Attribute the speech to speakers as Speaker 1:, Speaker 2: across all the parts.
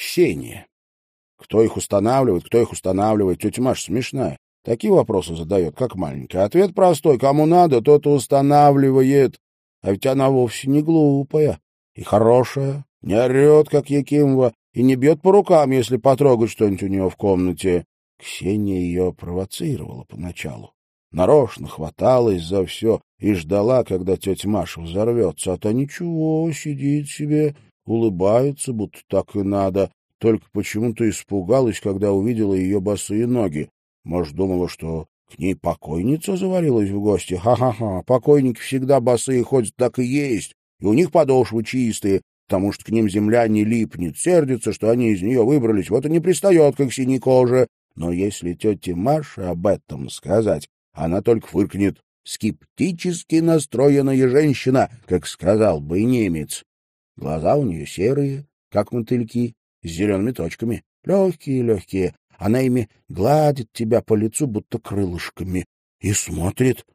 Speaker 1: Ксения. Кто их устанавливает, кто их устанавливает? Тетя Маша смешная. Такие вопросы задает, как маленькая. Ответ простой. Кому надо, тот и устанавливает. А ведь она вовсе не глупая и хорошая, не орет, как Якимова, и не бьет по рукам, если потрогать что-нибудь у нее в комнате. Ксения ее провоцировала поначалу. Нарочно хваталась за все и ждала, когда тетя Маша взорвется. А то ничего, сидит себе, улыбается, будто так и надо. Только почему-то испугалась, когда увидела ее босые ноги. Может, думала, что к ней покойница заварилась в гости? Ха-ха-ха, покойники всегда босые ходят, так и есть. И у них подошвы чистые, потому что к ним земля не липнет. Сердится, что они из нее выбрались, вот и не пристает, как синей коже. Но если тете Маше об этом сказать, она только фыркнет. Скептически настроенная женщина, как сказал бы немец. Глаза у нее серые, как мотыльки, с зелеными точками, легкие-легкие, она ими гладит тебя по лицу, будто крылышками, и смотрит,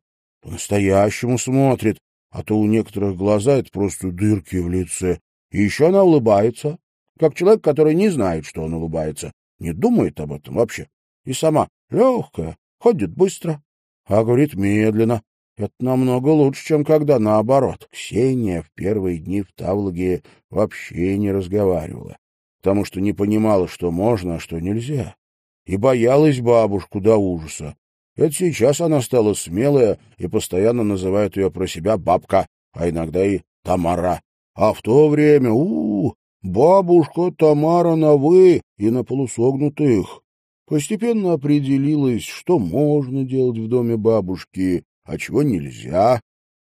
Speaker 1: по-настоящему смотрит, а то у некоторых глаза — это просто дырки в лице. И еще она улыбается, как человек, который не знает, что он улыбается, не думает об этом вообще. И сама легкая, ходит быстро, а говорит медленно. Это намного лучше, чем когда наоборот. Ксения в первые дни в Тавлаге вообще не разговаривала, потому что не понимала, что можно, а что нельзя и боялась бабушку до ужаса. Это сейчас она стала смелая и постоянно называет ее про себя бабка, а иногда и Тамара. А в то время, у, -у, бабушка Тамара на «вы» и на полусогнутых. Постепенно определилось, что можно делать в доме бабушки, а чего нельзя.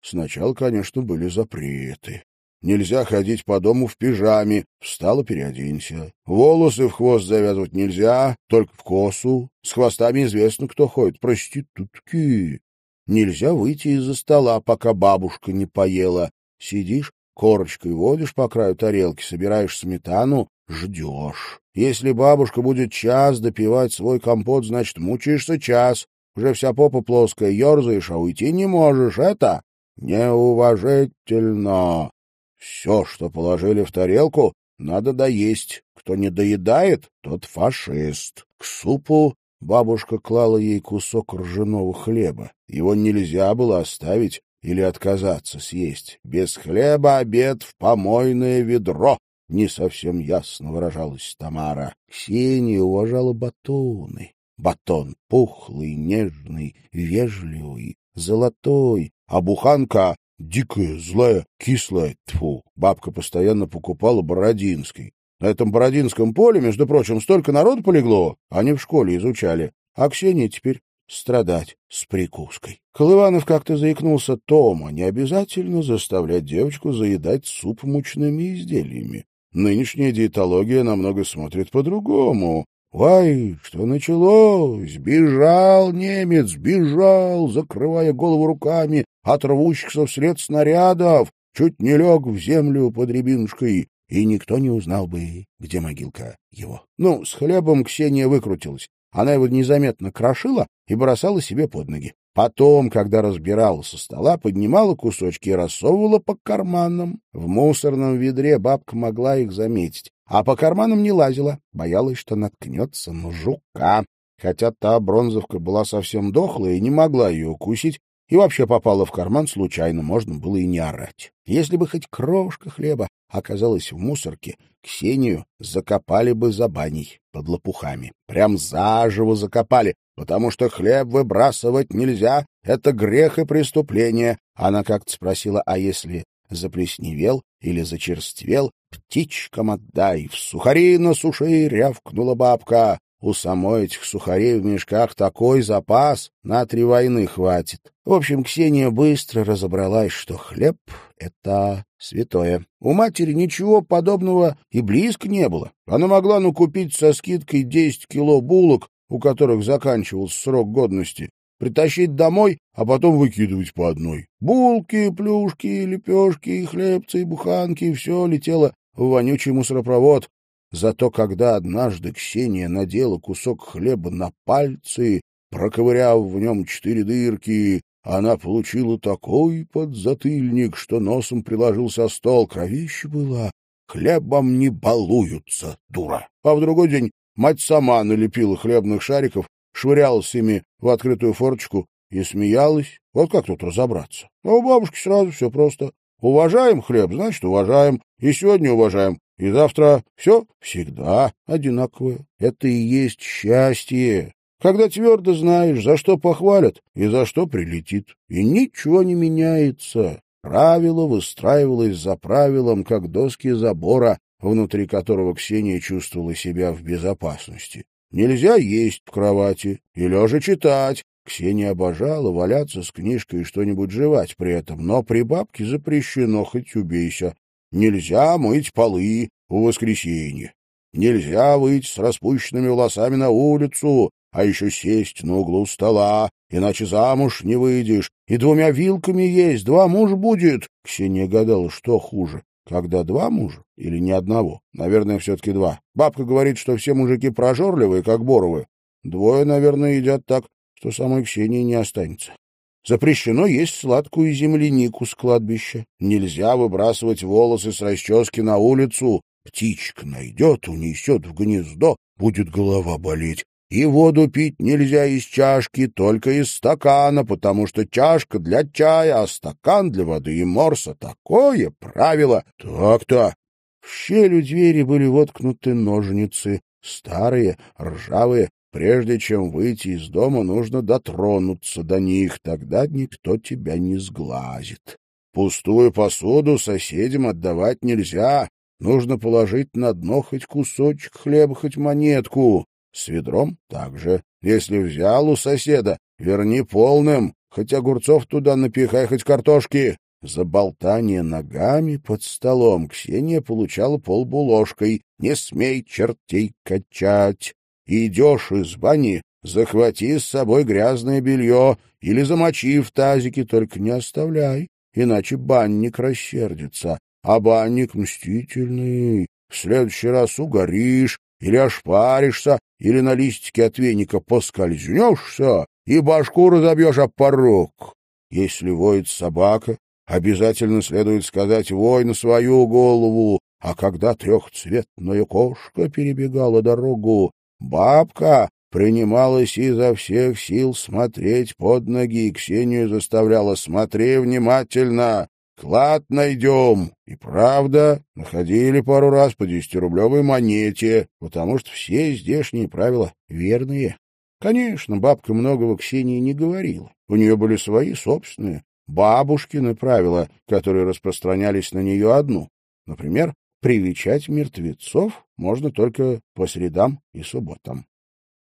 Speaker 1: Сначала, конечно, были запреты. Нельзя ходить по дому в пижаме. Встала, переоденься. Волосы в хвост завязывать нельзя, только в косу. С хвостами известно, кто ходит. Проститутки. Нельзя выйти из-за стола, пока бабушка не поела. Сидишь, корочкой водишь по краю тарелки, собираешь сметану, ждешь. Если бабушка будет час допивать свой компот, значит, мучаешься час. Уже вся попа плоская, ерзаешь, а уйти не можешь. Это неуважительно. Все, что положили в тарелку, надо доесть. Кто не доедает, тот фашист. К супу бабушка клала ей кусок ржаного хлеба. Его нельзя было оставить или отказаться съесть. Без хлеба обед в помойное ведро. Не совсем ясно выражалась Тамара. Ксения уважала батоны. Батон пухлый, нежный, вежливый, золотой, а буханка Дикая, злая, кислая, тьфу. Бабка постоянно покупала Бородинской. На этом Бородинском поле, между прочим, столько народу полегло, они в школе изучали. А Ксения теперь страдать с прикуской. Колыванов как-то заикнулся Тома, не обязательно заставлять девочку заедать суп мучными изделиями. Нынешняя диетология намного смотрит по-другому. Ой, что началось? Бежал немец, бежал, закрывая голову руками от рвущихся вслед снарядов, чуть не лег в землю под рябинушкой, и никто не узнал бы, где могилка его. Ну, с хлебом Ксения выкрутилась. Она его незаметно крошила и бросала себе под ноги. Потом, когда разбирала со стола, поднимала кусочки и рассовывала по карманам. В мусорном ведре бабка могла их заметить, а по карманам не лазила, боялась, что наткнется на жука. Хотя та бронзовка была совсем дохлая и не могла ее укусить, и вообще попала в карман случайно, можно было и не орать. Если бы хоть крошка хлеба оказалась в мусорке, Ксению закопали бы за баней под лопухами. Прям заживо закопали, потому что хлеб выбрасывать нельзя, это грех и преступление. Она как-то спросила, а если заплесневел или зачерствел, птичкам отдай, в сухари на суши рявкнула бабка. У самой этих сухарей в мешках такой запас, на три войны хватит. В общем, Ксения быстро разобралась, что хлеб — это святое. У матери ничего подобного и близко не было. Она могла ну купить со скидкой 10 кило булок, у которых заканчивался срок годности, притащить домой, а потом выкидывать по одной. Булки, плюшки, лепешки, хлебцы, буханки — все летело вонючий мусоропровод. Зато когда однажды Ксения надела кусок хлеба на пальцы, проковыряв в нем четыре дырки, она получила такой подзатыльник, что носом приложился стол. Кровище было, хлебом не балуются, дура. А в другой день мать сама налепила хлебных шариков, швырялась ими в открытую форточку и смеялась. Вот как тут разобраться? А у бабушки сразу все просто. Уважаем хлеб, значит, уважаем. И сегодня уважаем. И завтра все всегда одинаковое. Это и есть счастье. Когда твердо знаешь, за что похвалят и за что прилетит. И ничего не меняется. Правило выстраивалось за правилом, как доски забора, внутри которого Ксения чувствовала себя в безопасности. Нельзя есть в кровати и лежа читать. Ксения обожала валяться с книжкой и что-нибудь жевать при этом, но при бабке запрещено, хоть убейся. Нельзя мыть полы в воскресенье. Нельзя выйти с распущенными волосами на улицу, а еще сесть на углу стола, иначе замуж не выйдешь. И двумя вилками есть, два мужа будет. Ксения гадала, что хуже, когда два мужа или ни одного? Наверное, все-таки два. Бабка говорит, что все мужики прожорливые, как боровы. Двое, наверное, едят так, что самой Ксении не останется. Запрещено есть сладкую землянику с кладбища. Нельзя выбрасывать волосы с расчески на улицу. Птичка найдет, унесет в гнездо, будет голова болеть. И воду пить нельзя из чашки, только из стакана, потому что чашка для чая, а стакан для воды и морса. Такое правило. Так-то. В щель у двери были воткнуты ножницы, старые, ржавые. Прежде чем выйти из дома, нужно дотронуться до них, тогда никто тебя не сглазит. Пустую посуду соседям отдавать нельзя. Нужно положить на дно хоть кусочек хлеба, хоть монетку. С ведром также. Если взял у соседа, верни полным, хоть огурцов туда напихай, хоть картошки. За болтание ногами под столом Ксения получала полбуложкой. Не смей чертей качать. Идешь из бани, захвати с собой грязное белье или замочи в тазике, только не оставляй, иначе банник рассердится. А банник мстительный. В следующий раз угоришь, или ошпаришься, или на листике от веника поскользнешься и башку разобьешь об порог. Если воет собака, обязательно следует сказать «вой» на свою голову, а когда трехцветная кошка перебегала дорогу, бабка принималась изо всех сил смотреть под ноги, и Ксению заставляла «смотри внимательно, Клад найдем. И правда, находили пару раз по десятирублевой монете, потому что все здешние правила верные. Конечно, бабка многого Ксении не говорила. У нее были свои собственные, бабушкины правила, которые распространялись на нее одну. Например, привечать мертвецов можно только по средам и субботам.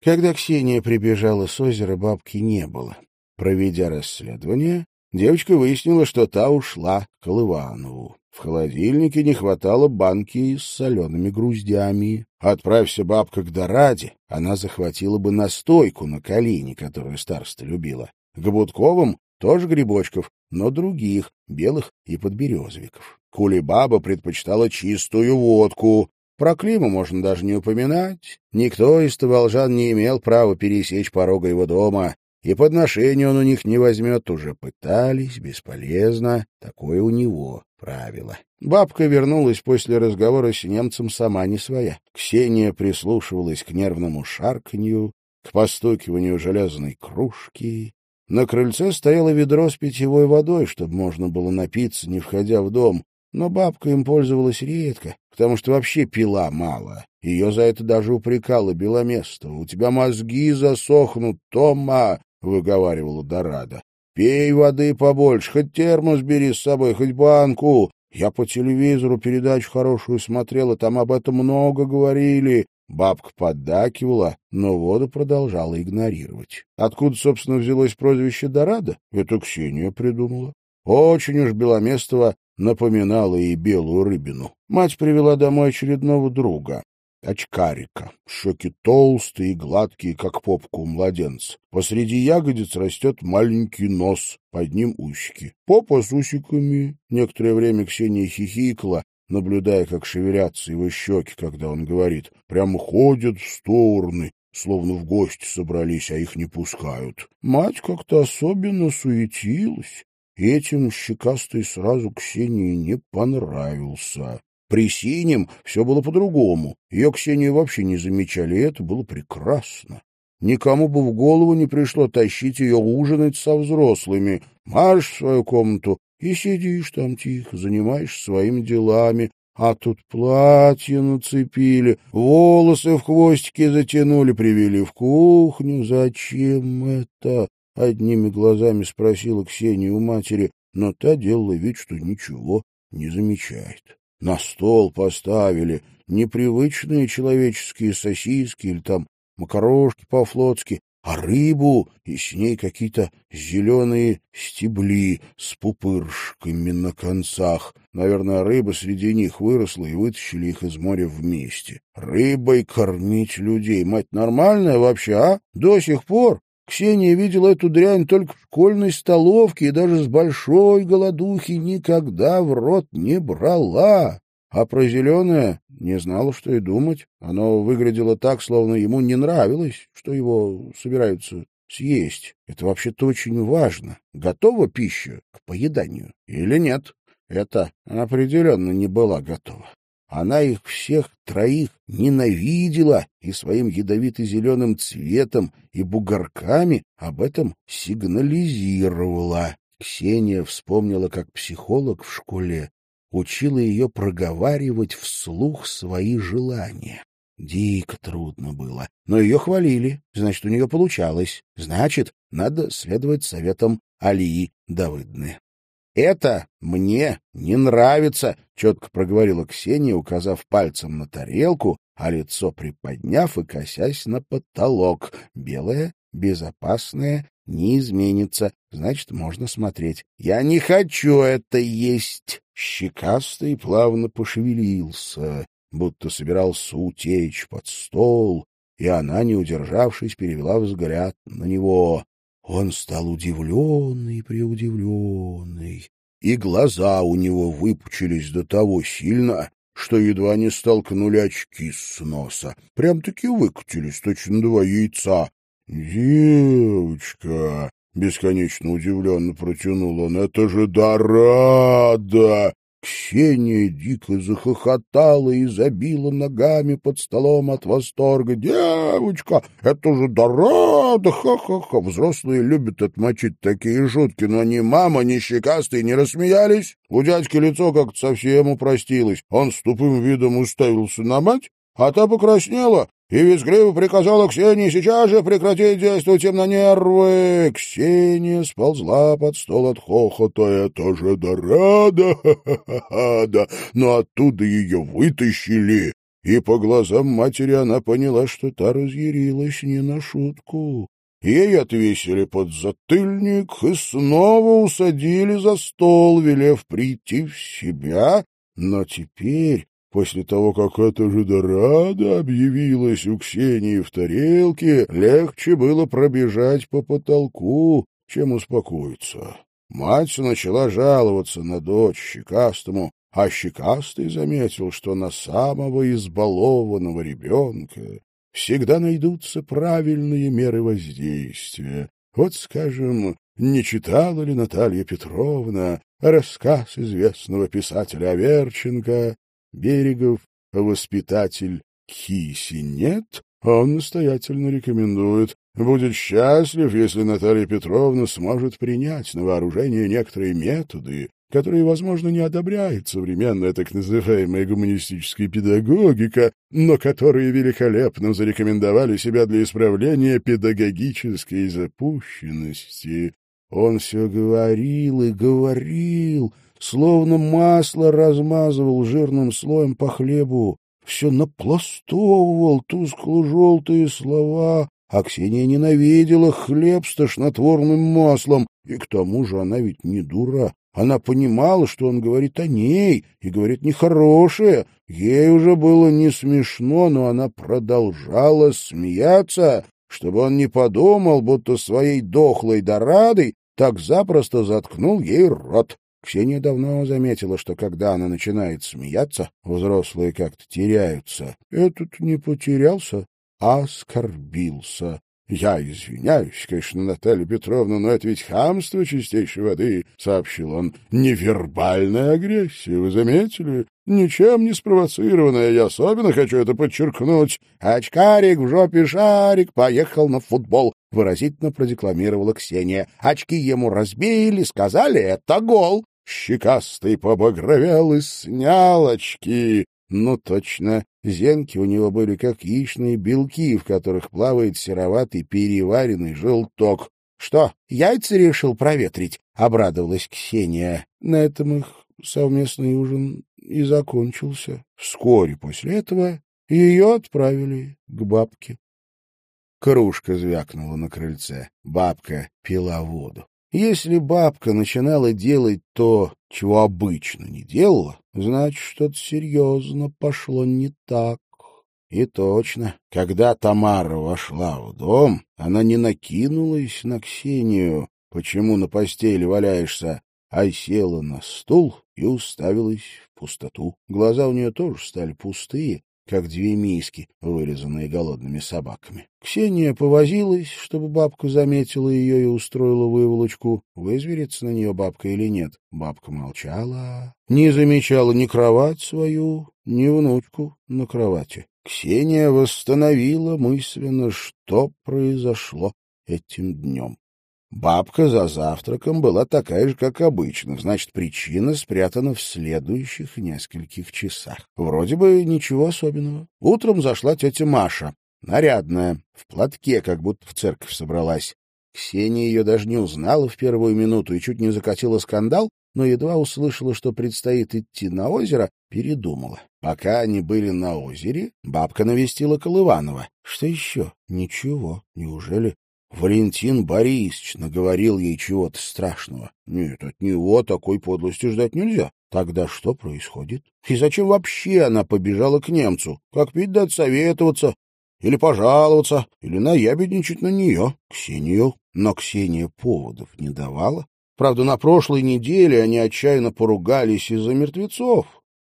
Speaker 1: Когда Ксения прибежала с озера, бабки не было. Проведя расследование, Девочка выяснила, что та ушла к Колыванову. В холодильнике не хватало банки с солеными груздями. Отправься бабка к Дораде, она захватила бы настойку на колени, которую староста любила. К Будковым тоже грибочков, но других, белых и подберезовиков. Кулебаба предпочитала чистую водку. Про Климу можно даже не упоминать. Никто из таволжан не имел права пересечь порога его дома и подношения он у них не возьмет, уже пытались, бесполезно, такое у него правило. Бабка вернулась после разговора с немцем сама не своя. Ксения прислушивалась к нервному шарканью, к постукиванию железной кружки. На крыльце стояло ведро с питьевой водой, чтобы можно было напиться, не входя в дом, но бабка им пользовалась редко, потому что вообще пила мало. Ее за это даже упрекала Беломестова. «У тебя мозги засохнут, Тома!» — выговаривала Дорадо. — Пей воды побольше, хоть термос бери с собой, хоть банку. Я по телевизору передачу хорошую смотрела, там об этом много говорили. Бабка поддакивала, но воду продолжала игнорировать. Откуда, собственно, взялось прозвище Дорадо? Это Ксения придумала. Очень уж Беломестова напоминала ей белую рыбину. Мать привела домой очередного друга очкарика. Щеки толстые и гладкие, как попка у младенца. Посреди ягодиц растет маленький нос, под ним усики. Попа с усиками. Некоторое время Ксения хихикала, наблюдая, как шевелятся его щеки, когда он говорит. Прямо ходят в стороны, словно в гости собрались, а их не пускают. Мать как-то особенно суетилась. Этим щекастый сразу Ксении не понравился. При синем все было по-другому. Ее Ксению вообще не замечали, и это было прекрасно. Никому бы в голову не пришло тащить ее ужинать со взрослыми. Марш в свою комнату и сидишь там тихо, занимаешься своими делами. А тут платье нацепили, волосы в хвостики затянули, привели в кухню. Зачем это? Одними глазами спросила Ксения у матери, но та делала вид, что ничего не замечает. На стол поставили непривычные человеческие сосиски или там макарошки по-флотски, а рыбу, и с ней какие-то зеленые стебли с пупыршками на концах. Наверное, рыба среди них выросла, и вытащили их из моря вместе. Рыбой кормить людей. Мать нормальная вообще, а? До сих пор? Ксения видела эту дрянь только в школьной столовке и даже с большой голодухи никогда в рот не брала. А про зеленое не знала, что и думать. Оно выглядело так, словно ему не нравилось, что его собираются съесть. Это вообще-то очень важно. Готова пища к поеданию или нет? Это определенно не была готова. Она их всех троих ненавидела и своим ядовито-зеленым цветом и бугорками об этом сигнализировала. Ксения вспомнила, как психолог в школе учила ее проговаривать вслух свои желания. Дико трудно было, но ее хвалили, значит, у нее получалось. Значит, надо следовать советам Алии Давыдны. «Это мне не нравится», — четко проговорила Ксения, указав пальцем на тарелку, а лицо приподняв и косясь на потолок. Белое, безопасное, не изменится, значит, можно смотреть. «Я не хочу это есть!» Щекастый плавно пошевелился, будто собирался утечь под стол, и она, не удержавшись, перевела взгляд на него. Он стал удивленный и преудивленный, и глаза у него выпучились до того сильно, что едва не столкнули очки с носа. Прям-таки выкатились, точно два яйца. «Девочка!» — бесконечно удивленно протянул он. «Это же Дорада!» Ксения дико захохотала и забила ногами под столом от восторга. «Девочка, это же Дорада! Ха-ха-ха!» Взрослые любят отмочить такие шутки, но ни мама, ни щекастые не рассмеялись. У дядьки лицо как-то совсем упростилось. Он с тупым видом уставился на мать, а та покраснела и визгливо приказала Ксении сейчас же прекратить действовать им на нервы. Ксения сползла под стол от хохота. Это же дорада! Да, но оттуда ее вытащили. И по глазам матери она поняла, что та разъярилась не на шутку. Ей отвесили под затыльник и снова усадили за стол, велев прийти в себя. Но теперь После того, как эта же Дорада объявилась у Ксении в тарелке, легче было пробежать по потолку, чем успокоиться. Мать начала жаловаться на дочь Щекастому, а Щекастый заметил, что на самого избалованного ребенка всегда найдутся правильные меры воздействия. Вот, скажем, не читала ли Наталья Петровна рассказ известного писателя Аверченко Берегов, воспитатель Киси нет, он настоятельно рекомендует. Будет счастлив, если Наталья Петровна сможет принять на вооружение некоторые методы, которые, возможно, не одобряет современная так называемая гуманистическая педагогика, но которые великолепно зарекомендовали себя для исправления педагогической запущенности. Он все говорил и говорил, словно масло размазывал жирным слоем по хлебу, все напластовывал тускло-желтые слова, а Ксения ненавидела хлеб с тошнотворным маслом, и к тому же она ведь не дура. Она понимала, что он говорит о ней, и говорит нехорошее. Ей уже было не смешно, но она продолжала смеяться, чтобы он не подумал, будто своей дохлой дорадой так запросто заткнул ей рот. Ксения давно заметила, что когда она начинает смеяться, взрослые как-то теряются. Этот не потерялся, а оскорбился. «Я извиняюсь, конечно, Наталья Петровна, но это ведь хамство чистейшей воды», — сообщил он. «Невербальная агрессия, вы заметили? ничем не спровоцированное, я особенно хочу это подчеркнуть. Очкарик в жопе шарик поехал на футбол, — выразительно продекламировала Ксения. Очки ему разбили, сказали, это гол. Щекастый побагровел и снял очки. Ну, точно, зенки у него были как яичные белки, в которых плавает сероватый переваренный желток. — Что, яйца решил проветрить? — обрадовалась Ксения. На этом их совместный ужин и закончился. Вскоре после этого ее отправили к бабке. Кружка звякнула на крыльце. Бабка пила воду. Если бабка начинала делать то, чего обычно не делала, значит, что-то серьезно пошло не так. И точно, когда Тамара вошла в дом, она не накинулась на Ксению, почему на постели валяешься, а села на стул и уставилась в пустоту. Глаза у нее тоже стали пустые, как две миски, вырезанные голодными собаками. Ксения повозилась, чтобы бабка заметила ее и устроила выволочку. Вызверится на нее бабка или нет? Бабка молчала, не замечала ни кровать свою, ни внучку на кровати. Ксения восстановила мысленно, что произошло этим днем. Бабка за завтраком была такая же, как обычно, значит, причина спрятана в следующих нескольких часах. Вроде бы ничего особенного. Утром зашла тетя Маша, нарядная, в платке, как будто в церковь собралась. Ксения ее даже не узнала в первую минуту и чуть не закатила скандал, но едва услышала, что предстоит идти на озеро, передумала. Пока они были на озере, бабка навестила Колыванова. Что еще? Ничего. Неужели Валентин Борисович наговорил ей чего-то страшного. Нет, от него такой подлости ждать нельзя. Тогда что происходит? И зачем вообще она побежала к немцу? Как пить дать советоваться? Или пожаловаться? Или наябедничать на нее? Ксению? Но Ксения поводов не давала. Правда, на прошлой неделе они отчаянно поругались из-за мертвецов.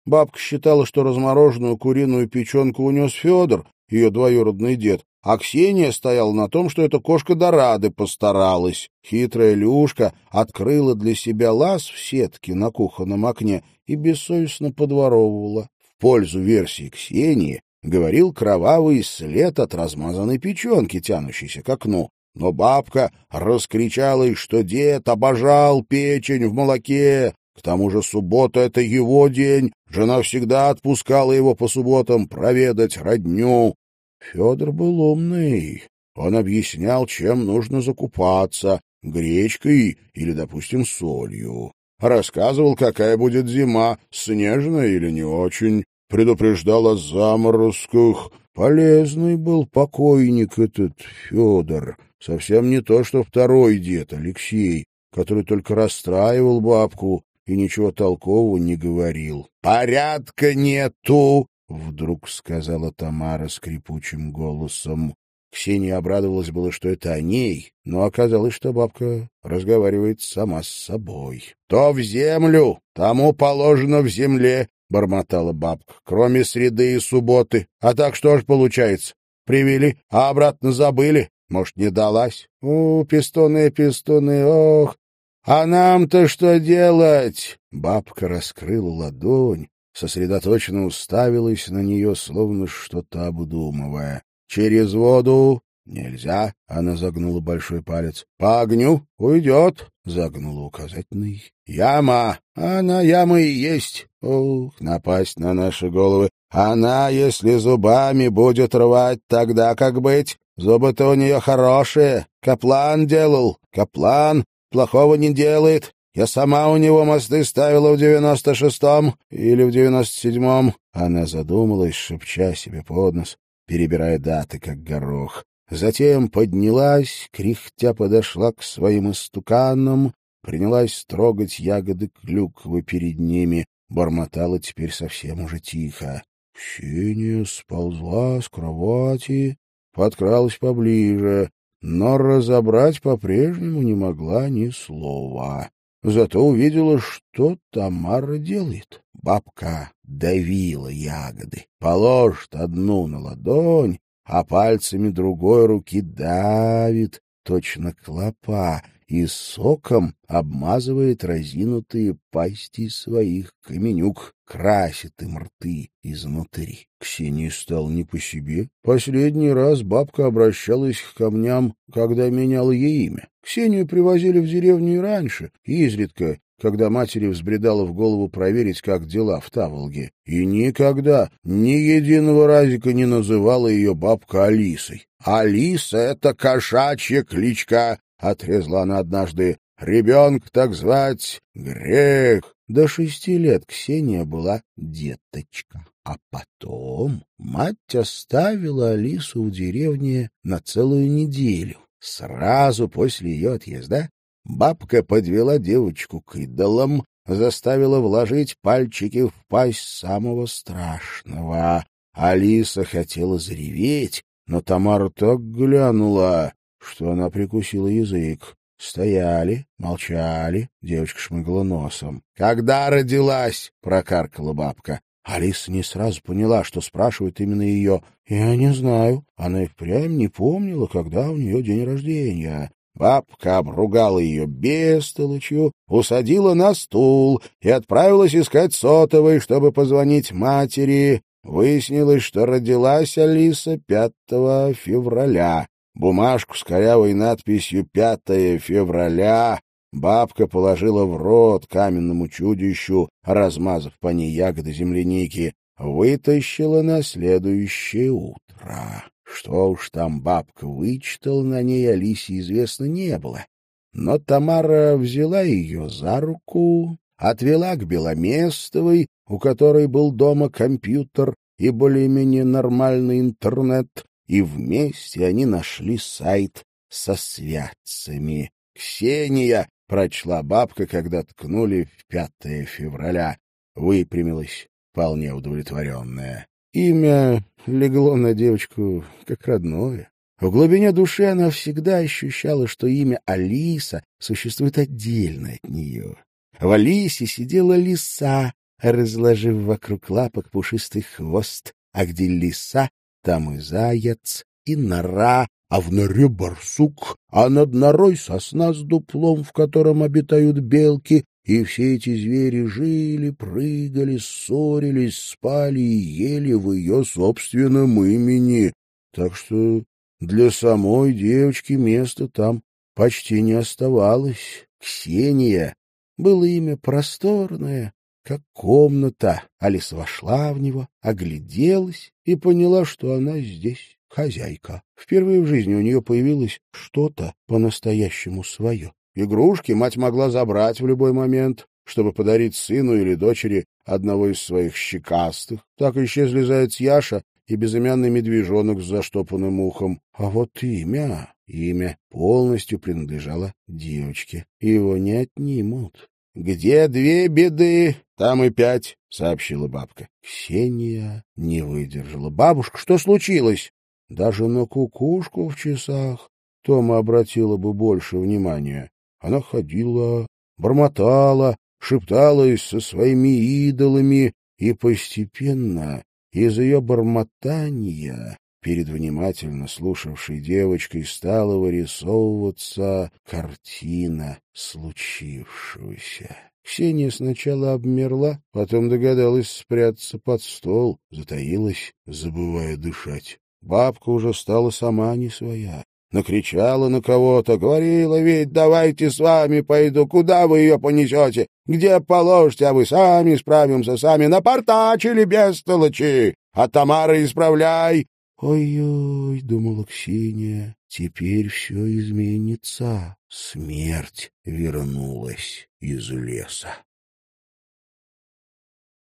Speaker 1: Бабка считала, что размороженную куриную печенку унес Федор, ее двоюродный дед, а Ксения стояла на том, что эта кошка Дорады постаралась. Хитрая Люшка открыла для себя лаз в сетке на кухонном окне и бессовестно подворовывала. В пользу версии Ксении говорил кровавый след от размазанной печенки, тянущейся к окну. Но бабка раскричалась, что дед обожал печень в молоке. К тому же суббота — это его день. Жена всегда отпускала его по субботам проведать родню. Федор был умный. Он объяснял, чем нужно закупаться — гречкой или, допустим, солью. Рассказывал, какая будет зима, снежная или не очень. Предупреждал о заморозках. Полезный был покойник этот Федор. Совсем не то, что второй дед, Алексей, который только расстраивал бабку и ничего толкового не говорил. «Порядка нету!» — вдруг сказала Тамара скрипучим голосом. Ксения обрадовалась было, что это о ней, но оказалось, что бабка разговаривает сама с собой. — То в землю, тому положено в земле, — бормотала бабка, — кроме среды и субботы. А так что ж получается? Привели, а обратно забыли. Может, не далась? О, пистуны, пистуны, ох! А нам-то что делать? Бабка раскрыла ладонь, сосредоточенно уставилась на нее, словно что-то обдумывая. «Через воду нельзя», — она загнула большой палец. «По огню уйдет», — загнула указательный. «Яма, она яма и есть. Ух, напасть на наши головы. Она, если зубами будет рвать, тогда как быть? Зубы-то у нее хорошие. Каплан делал. Каплан плохого не делает. Я сама у него мосты ставила в девяносто шестом или в девяносто седьмом. Она задумалась, шепча себе под нос, перебирая даты, как горох. Затем поднялась, кряхтя подошла к своим истуканам, принялась трогать ягоды клюквы перед ними, бормотала теперь совсем уже тихо. Ксения сползла с кровати, подкралась поближе, но разобрать по-прежнему не могла ни слова. Зато увидела, что Тамара делает. Бабка давила ягоды, положит одну на ладонь, а пальцами другой руки давит, точно клопа, и соком обмазывает разинутые пасти своих каменюк, красит им рты изнутри. Ксении стал не по себе. Последний раз бабка обращалась к камням, когда меняла ей имя. Ксению привозили в деревню и раньше, изредка, когда матери взбредало в голову проверить, как дела в Таволге. И никогда, ни единого разика не называла ее бабка Алисой. «Алиса — это кошачья кличка», — отрезала она однажды. «Ребенка так звать — грех». До шести лет Ксения была деточка. А потом мать оставила Алису в деревне на целую неделю. Сразу после ее отъезда Бабка подвела девочку к идолам, заставила вложить пальчики в пасть самого страшного. Алиса хотела зареветь, но Тамара так глянула, что она прикусила язык. Стояли, молчали, девочка шмыгла носом. «Когда родилась?» — прокаркала бабка. Алиса не сразу поняла, что спрашивает именно ее. «Я не знаю». Она и впрямь не помнила, когда у нее день рождения. Бабка обругала ее бестолочью, усадила на стул и отправилась искать сотовый, чтобы позвонить матери. Выяснилось, что родилась Алиса 5 февраля. Бумажку с корявой надписью «5 февраля» бабка положила в рот каменному чудищу, размазав по ней ягоды земляники, вытащила на следующее утро. Что уж там бабка вычитала на ней, Алисе известно не было. Но Тамара взяла ее за руку, отвела к Беломестовой, у которой был дома компьютер и более-менее нормальный интернет, и вместе они нашли сайт со святцами. «Ксения!» — прочла бабка, когда ткнули в 5 февраля. Выпрямилась, вполне удовлетворенная. Имя легло на девочку как родное. В глубине души она всегда ощущала, что имя Алиса существует отдельно от нее. В Алисе сидела лиса, разложив вокруг лапок пушистый хвост, а где лиса, там и заяц, и нора, а в норе барсук, а над норой сосна с дуплом, в котором обитают белки, и все эти звери жили, прыгали, ссорились, спали и ели в ее собственном имени. Так что для самой девочки места там почти не оставалось. Ксения было имя просторное, как комната. Алиса вошла в него, огляделась и поняла, что она здесь хозяйка. Впервые в жизни у нее появилось что-то по-настоящему свое. Игрушки мать могла забрать в любой момент, чтобы подарить сыну или дочери одного из своих щекастых. Так исчезли заяц Яша и безымянный медвежонок с заштопанным ухом. А вот имя, имя полностью принадлежало девочке. Его не отнимут. — Где две беды, там и пять, — сообщила бабка. Ксения не выдержала. — Бабушка, что случилось? Даже на кукушку в часах Тома обратила бы больше внимания. Она ходила, бормотала, шепталась со своими идолами, и постепенно из ее бормотания перед внимательно слушавшей девочкой стала вырисовываться картина случившегося. Ксения сначала обмерла, потом догадалась спрятаться под стол, затаилась, забывая дышать. Бабка уже стала сама не своя накричала на кого-то, говорила ведь, давайте с вами пойду, куда вы ее понесете, где положите, а вы сами справимся, сами напортачили бестолочи, а Тамара исправляй. Ой-ой, думала Ксения, теперь все изменится. Смерть вернулась из леса.